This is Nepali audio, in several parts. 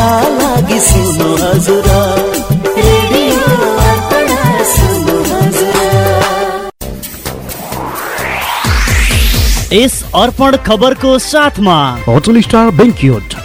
लागि रेडियो अर्पण सुन्नु हजुर यस अर्पण खबरको साथमा होटल स्टार बेङ्क्युट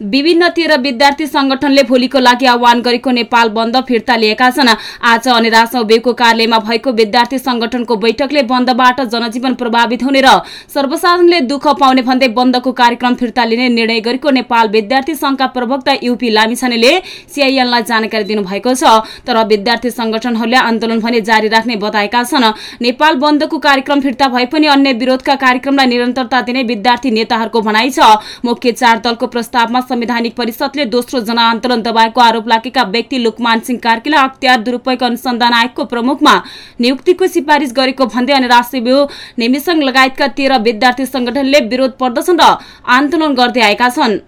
विभिन्न तेह्र विद्यार्थी संगठनले भोलिको लागि आह्वान गरेको नेपाल बन्द फिर्ता लिएका छन्। आज अनिराज बेको कार्यालयमा भएको विद्यार्थी संगठनको बैठकले बन्दबाट जनजीवन प्रभावित हुने र सर्वसाधारणले दुःख पाउने भन्दै बन्दको कार्यक्रम फिर्ता लिने निर्णय गरेको नेपाल विद्यार्थी संघका प्रवक्ता युपी लामिछानेले सिआइएललाई जानकारी दिनुभएको छ। तर विद्यार्थी संगठनहरूले आन्दोलन भने जारी राख्ने बताएका छन्। नेपाल बन्दको कार्यक्रम फिर्ता भए पनि अन्य विरोधका कार्यक्रमलाई निरन्तरता दिने विद्यार्थी नेताहरूको भनाइ छ। मुख्य चार दलको प्रस्तावमा संवैधानिक परिषदले दोस्रो जनआन्दोलन दबाएको आरोप लागेका व्यक्ति लुकमान सिंह कार्कीलाई अख्तियार दुरूपयोग अनुसन्धान आयोगको प्रमुखमा नियुक्तिको सिफारिस गरेको भन्दै अनि राष्ट्रिय नेमिसंघ लगायतका तेह्र विद्यार्थी संगठनले विरोध प्रदर्शन र आन्दोलन गर्दै आएका छन्।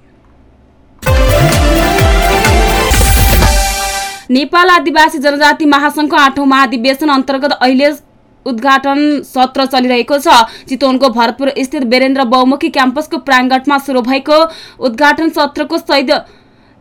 नेपाल आदिवासी जनजाति महासंघको आठौं महाधिवेशन अन्तर्गत अहिले उद्घाटन सत्र चलिरहेको छ। चितवनको भरतपुर स्थित वीरेन्द्र बहुमुखी क्याम्पसको प्राङ्गणमा सुरु भएको उद्घाटन सत्रको शहीद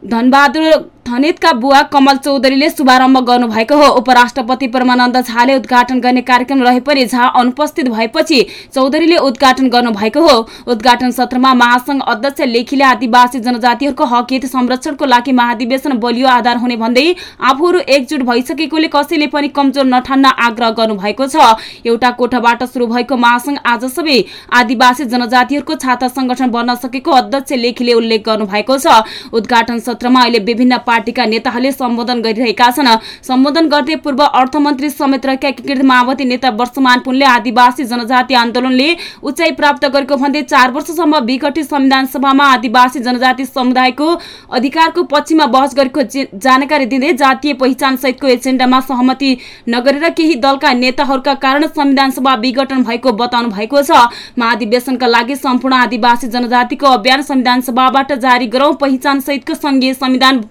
धनबहादुर धनेतका बुवा कमल चौधरीले शुभारम्भ गर्नुभएको हो। उपराष्ट्रपति परमानन्द झाले उद्घाटन गर्ने कार्यक्रम रहे पनि झा अनुपस्थित भएपछि चौधरीले उद्घाटन गर्नुभएको हो। उद्घाटन सत्रमा महासंघ अध्यक्ष लेखीले आदिवासी जनजातिहरूको हक हित संरक्षणको लागि महाधिवेशन बलियो आधार हुने भन्दै आफूहरू एकजुट भइसकेकोले कसैले पनि कमजोर नठान्न आग्रह गर्नुभएको छ। एउटा कोठाबाट सुरु भएको महासंघ आज सबै आदिवासी जनजातिहरूको छाता संगठन बन्न सकेको अध्यक्ष लेखीले उल्लेख गर्नुभएको छ। उद्घाटन सत्रमा अहिले विभिन्न पार्टीका नेताहरूले सम्बोधन गरिरहेका छन्। सम्बोधन गर्दै पूर्व अर्थमन्त्री समेत रहेका एकीकृत माओवादी नेता वर्षमान पुनले आदिवासी जनजाति आन्दोलनले उचाइ प्राप्त गरेको भन्दै चार वर्षसम्म विघटित संविधान सभामा आदिवासी जनजाति समुदायको अधिकारको पक्षमा बहस गरेको जानकारी दिँदै जातीय पहिचान सहितको एजेन्डामा सहमति नगरेर केही दलका नेताहरूका कारण संविधान सभा विघटन भएको बताउनु भएको छ। महाधिवेशनका लागि सम्पूर्ण आदिवासी जनजातिको अभियान संविधान सभाबाट जारी गरौं। पहिचान सहितको संघीय संविधान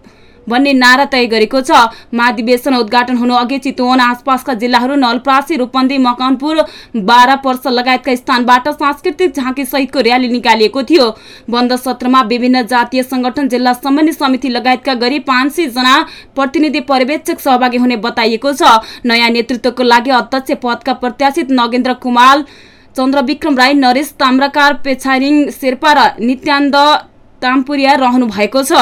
भन्ने नारा तय गरेको छ। महाधिवेशन उद्घाटन हुनु अघि चितवन आसपासका जिल्लाहरू नलप्रासी रूपन्दी मकनपुर बाह्र पर्स लगायतका स्थानबाट सांस्कृतिक झाँकी सहितको र्याली निकालिएको थियो। बन्द सत्रमा विभिन्न जातीय संगठन जिल्ला समन्वय समिति लगायतका गरी पाँच जना प्रतिनिधि पर्यवेक्षक सहभागी हुने बताइएको छ। नयाँ नेतृत्वको लागि अध्यक्ष पदका प्रत्याशित नगेन्द्र कुमार चन्द्रविक्रम राई नरेश ताम्राकार पेछारिङ शेर्पा र नित्यानन्द तामपुरिया रहनु भएको छ।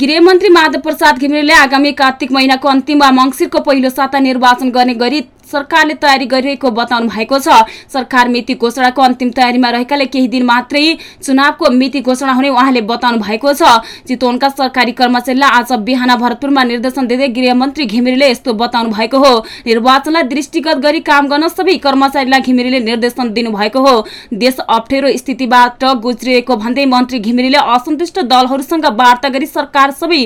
गृहमन्त्री माधव प्रसाद घिमिरेले आगामी कार्तिक महिनाको अन्तिम वा मङ्सिरको पहिलो साता निर्वाचन गर्ने गरी सरकारले तयारी गरिरहेको बताउनु भएको छ। सरकार मिति घोषणाको अन्तिम तयारीमा रहेकाले केही दिन मात्रै चुनावको मिति घोषणा हुने उहाँले बताउनु भएको छ। चितवनका सरकारी कर्मचारीलाई आज बिहान भरतपुरमा निर्देशन दिँदै गृहमन्त्री घिमिरेले यस्तो बताउनु भएको हो। निर्वाचनलाई दृष्टिगत गरी काम गर्न सबै कर्मचारीलाई घिमिरेले निर्देशन दिनुभएको हो। देश अप्ठ्यारो स्थितिबाट गुज्रिएको भन्दै मन्त्री घिमिरेले असन्तुष्ट दलहरूसँग वार्ता गरी सरकार सबै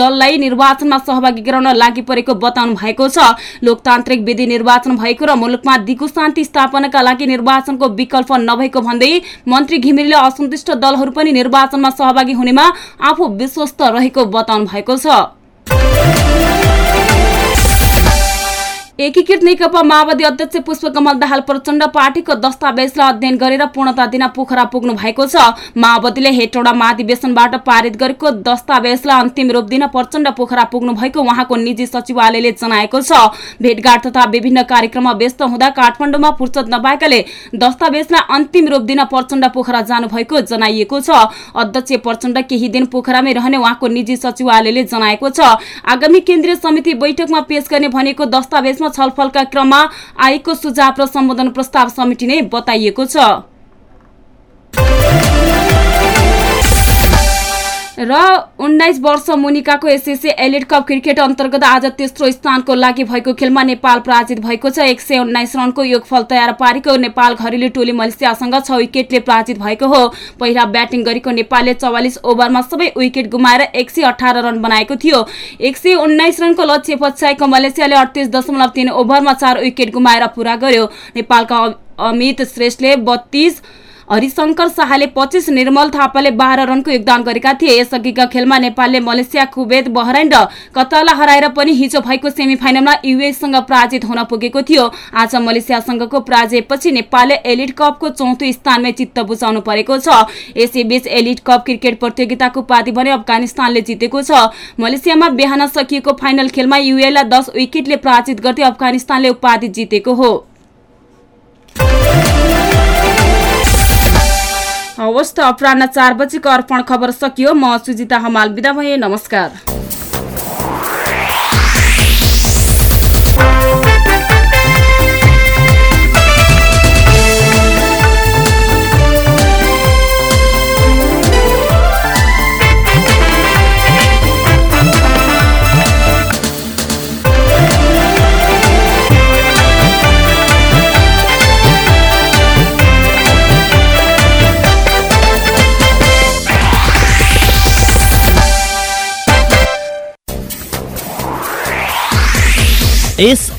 दललाई निर्वाचनमा सहभागी गराउन लागि परेको बताउनु भएको छ। लोकतान्त्रिक विधि निर्वाचन भएको र मुलुकमा दिगो शान्ति स्थापनाका लागि निर्वाचनको विकल्प नभएको भन्दै मन्त्री घिमिरेले असन्तुष्ट दलहरू पनि निर्वाचनमा सहभागी हुनेमा आफू विश्वस्त रहेको बताउनु भएको छ। एकीकृत नेकपा माओवादी अध्यक्ष पुष्पकमल दाहाल प्रचण्ड पार्टीको दस्तावेजलाई अध्ययन गरेर पूर्णता दिन पोखरा पुग्नु भएको छ। माओवादीले हेटौडा महाधिवेशनबाट पारित गरेको दस्तावेजलाई अन्तिम रूप दिन प्रचण्ड पोखरा पुग्नु भएको उहाँको निजी सचिवालयले जनाएको छ। भेटघाट तथा विभिन्न कार्यक्रममा व्यस्त हुँदा काठमाडौँमा फुर्सद नपाएकाले दस्तावेजलाई अन्तिम रूप दिन प्रचण्ड पोखरा जानुभएको जनाइएको छ। अध्यक्ष प्रचण्ड केही दिन पोखरामै रहने उहाँको निजी सचिवालयले जनाएको छ। आगामी केन्द्रीय समिति बैठकमा पेश गर्ने भनेको छलफलका क्रममा आएको सुझाव र सम्बोधन प्रस्ताव समिति नै बताइएको छ। र उन्नाइस वर्ष मुनिकाको एसएससी एलिड कप क्रिकेट अन्तर्गत आज तेस्रो स्थानको लागि भएको खेलमा नेपाल पराजित भएको छ। एक सय उन्नाइस रनको योगफल तयार पारेको नेपाल घरेलु टोली मलेसियासँग छ विकेटले पराजित भएको हो। पहिला ब्याटिङ गरेको नेपालले चौवालिस ओभरमा सबै विकेट गुमाएर एक सय अठार रन बनाएको थियो। एक सय उन्नाइस रनको लक्ष्य पछ्याएको मलेसियाले अडतिस दशमलव ओभरमा चार विकेट गुमाएर पूरा गर्यो। नेपालका अमित श्रेष्ठले बत्तीस हरिशंकर शाहले पच्चिस निर्मल थापाले बाह्र रनको योगदान गरेका थिए। यसअघिका खेलमा नेपालले मलेसिया कुवेत बहराइन र कतारलाई हराएर पनि हिजो भएको सेमिफाइनलमा युएसँग पराजित हुन पुगेको थियो। आज मलेसियासँगको पराजयपछि नेपालले एलिड कपको चौथो स्थानमै चित्त बुझाउनु परेको छ। यसैबीच एलिड कप क्रिकेट प्रतियोगिताको उपाधि भने अफगानिस्तानले जितेको छ। मलेसियामा बिहान सकिएको फाइनल खेलमा युएलाई दस विकेटले पराजित गर्दै अफगानिस्तानले उपाधि जितेको हो। हवस् त अपरान्न चार बजीको अर्पण खबर सकियो। म सुजिता हमाल बिदा भए नमस्कार।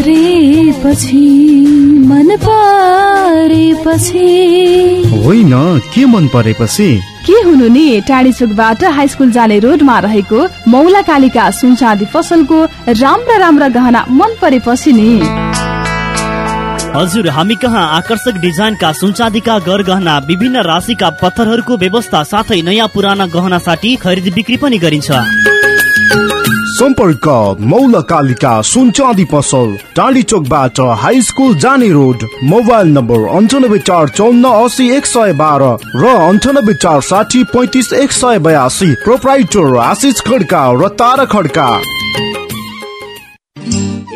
परेपछि मन परेपछि। होइन के मन परेपछि? के हुनु नि टाढी चोकबाट हाई स्कुल जाने रोडमा रहेको मौला कालिका सुनचाँदी पसलको राम्रा राम्रा गहना मन परेपछि नि। हजुर हामी कहाँ आकर्षक डिजाइनका सुनचाँदीका गरगहना विभिन्न राशिका पत्थरहरूको व्यवस्था साथै नयाँ पुराना गहना साठी खरिद बिक्री पनि गरिन्छ। सम्पर्क मौल कालिका सुन चाँदी पसल टाढी चोकबाट हाई स्कुल जाने रोड मोबाइल नम्बर अन्ठानब्बे चार चौन्न असी एक सय बाह्र र अन्ठानब्बे चार साठी पैँतिस एक सय बयासी प्रोप्राइटर आशिष खड्का र तारा खड्का।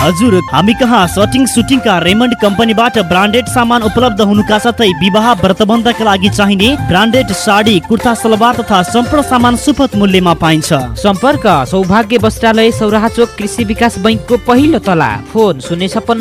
हजुर हामी कहाँ? सटिङ सुटिङका रेमन्ड कम्पनीबाट ब्रान्डेड सामान उपलब्ध हुनुका साथै विवाह व्रतबन्धका लागि चाहिने ब्रान्डेड साडी कुर्ता सलवार तथा सम्पूर्ण सामान सुपथ मूल्यमा पाइन्छ। सम्पर्क सौभाग्य वस्त्रालय सौराहा चोक कृषि विकास बैङ्कको पहिलो तला। फोन शून्य छप्पन्न